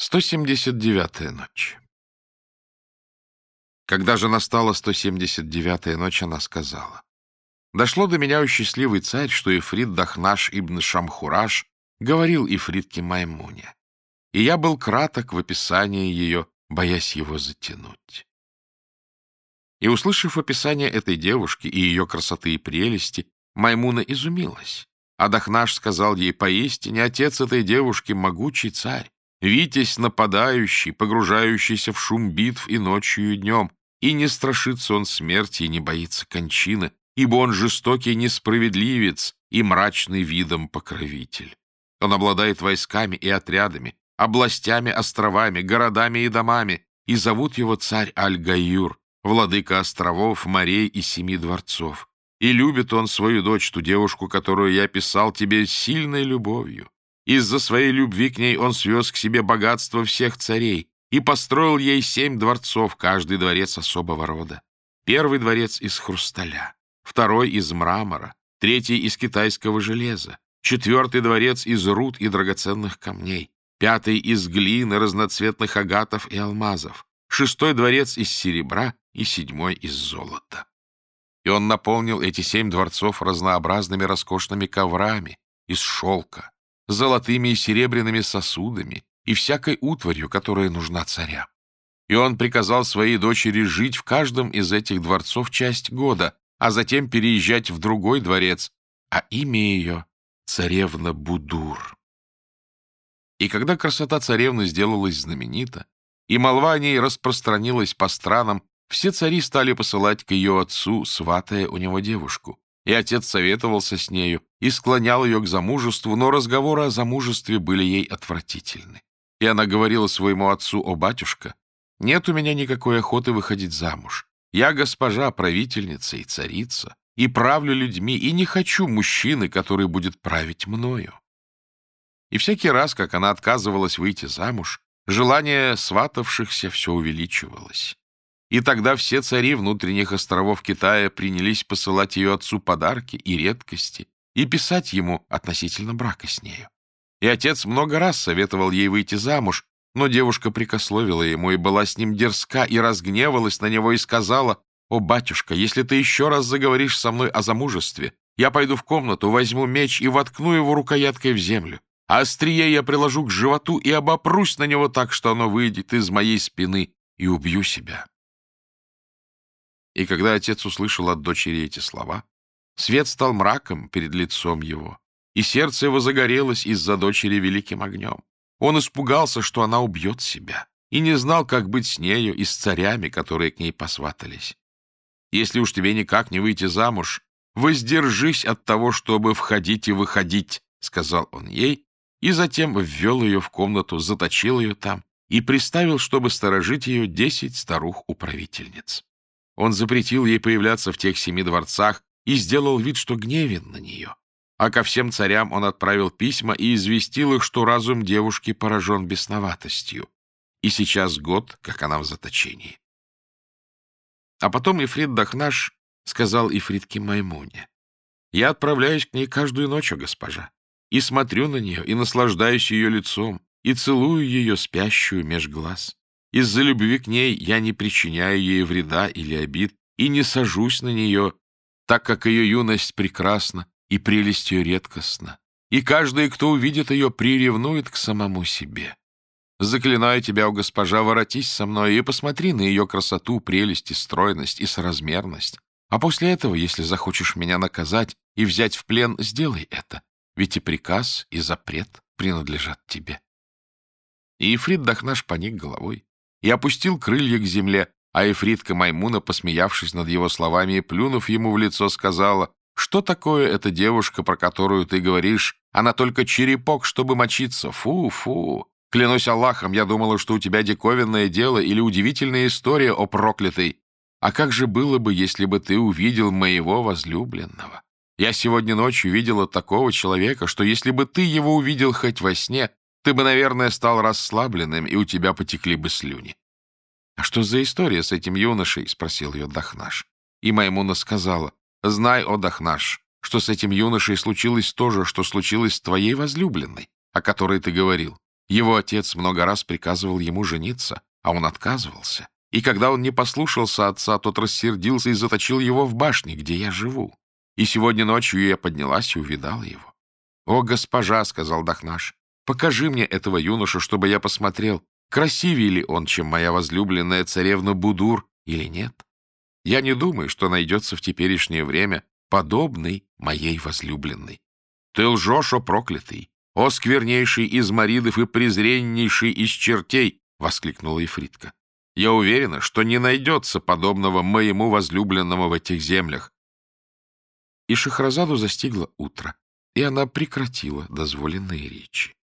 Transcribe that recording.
179-я ночь. Когда же настала 179-я ночь, она сказала, «Дошло до меня, о счастливый царь, что Ифрит Дахнаш ибн Шамхураш говорил Ифритке Маймуне, и я был краток в описании ее, боясь его затянуть». И, услышав описание этой девушки и ее красоты и прелести, Маймуна изумилась. А Дахнаш сказал ей, поистине, отец этой девушки — могучий царь, Витязь нападающий, погружающийся в шум битв и ночью, и днем, и не страшится он смерти, и не боится кончины, ибо он жестокий несправедливец и мрачный видом покровитель. Он обладает войсками и отрядами, областями, островами, городами и домами, и зовут его царь Аль-Гаюр, владыка островов, морей и семи дворцов. И любит он свою дочь, ту девушку, которую я писал тебе сильной любовью. Из-за своей любви к ней он свез к себе богатство всех царей и построил ей семь дворцов, каждый дворец особого рода. Первый дворец из хрусталя, второй из мрамора, третий из китайского железа, четвертый дворец из руд и драгоценных камней, пятый из глины, разноцветных агатов и алмазов, шестой дворец из серебра и седьмой из золота. И он наполнил эти семь дворцов разнообразными роскошными коврами из шелка, золотыми и серебряными сосудами и всякой утварью, которая нужна царя. И он приказал своей дочери жить в каждом из этих дворцов часть года, а затем переезжать в другой дворец, а имя ее — царевна Будур. И когда красота царевны сделалась знаменита, и молва о ней распространилась по странам, все цари стали посылать к ее отцу, сватая у него девушку. И отец советовался с нею и склонял ее к замужеству, но разговоры о замужестве были ей отвратительны. И она говорила своему отцу, «О, батюшка, нет у меня никакой охоты выходить замуж. Я госпожа, правительница и царица, и правлю людьми, и не хочу мужчины, который будет править мною». И всякий раз, как она отказывалась выйти замуж, желание сватавшихся все увеличивалось. И тогда все цари внутренних островов Китая принялись посылать ее отцу подарки и редкости и писать ему относительно брака с нею. И отец много раз советовал ей выйти замуж, но девушка прикословила ему и была с ним дерзка и разгневалась на него и сказала, «О, батюшка, если ты еще раз заговоришь со мной о замужестве, я пойду в комнату, возьму меч и воткну его рукояткой в землю, а острие я приложу к животу и обопрусь на него так, что оно выйдет из моей спины, и убью себя». И когда отец услышал от дочери эти слова, свет стал мраком перед лицом его, и сердце его загорелось из-за дочери великим огнем. Он испугался, что она убьет себя, и не знал, как быть с нею и с царями, которые к ней посватались. Если уж тебе никак не выйти замуж, воздержись от того, чтобы входить и выходить, — сказал он ей, и затем ввел ее в комнату, заточил ее там и приставил, чтобы сторожить ее десять старух-управительниц. Он запретил ей появляться в тех семи дворцах и сделал вид, что гневен на нее. А ко всем царям он отправил письма и известил их, что разум девушки поражен бесноватостью. И сейчас год, как она в заточении. А потом Ифрит Дахнаш сказал Ифритке Маймуне, «Я отправляюсь к ней каждую ночь, госпожа, и смотрю на нее, и наслаждаюсь ее лицом, и целую ее спящую меж глаз. Из-за любви к ней я не причиняю ей вреда или обид и не сажусь на нее, так как ее юность прекрасна и прелесть ее редкостна. И каждый, кто увидит ее, приревнует к самому себе. Заклинаю тебя, о госпожа, воротись со мной и посмотри на ее красоту, прелесть и стройность и соразмерность. А после этого, если захочешь меня наказать и взять в плен, сделай это, ведь и приказ, и запрет принадлежат тебе. И Ифрит Дахнаш поник головой и опустил крылья к земле, а Эфритка Маймуна, посмеявшись над его словами и плюнув ему в лицо, сказала, «Что такое эта девушка, про которую ты говоришь? Она только черепок, чтобы мочиться. Фу-фу! Клянусь Аллахом, я думала, что у тебя диковинное дело или удивительная история о проклятой. А как же было бы, если бы ты увидел моего возлюбленного? Я сегодня ночью видела такого человека, что если бы ты его увидел хоть во сне, ты бы, наверное, стал расслабленным, и у тебя потекли бы слюни. — А что за история с этим юношей? — спросил ее Дахнаш. И Маймуна сказала, — Знай, о Дахнаш, что с этим юношей случилось то же, что случилось с твоей возлюбленной, о которой ты говорил. Его отец много раз приказывал ему жениться, а он отказывался. И когда он не послушался отца, тот рассердился и заточил его в башне, где я живу. И сегодня ночью я поднялась и увидала его. «О, госпожа!» — сказал Дахнаш. «Покажи мне этого юношу, чтобы я посмотрел, красивее ли он, чем моя возлюбленная царевна Будур, или нет. Я не думаю, что найдется в теперешнее время подобный моей возлюбленной. Ты лжешь, о проклятый! «О, сквернейший из маридов и презреннейший из чертей!» — воскликнула Ифритка. «Я уверена, что не найдется подобного моему возлюбленному в этих землях». И Шахразаду застигло утро, и она прекратила дозволенные речи.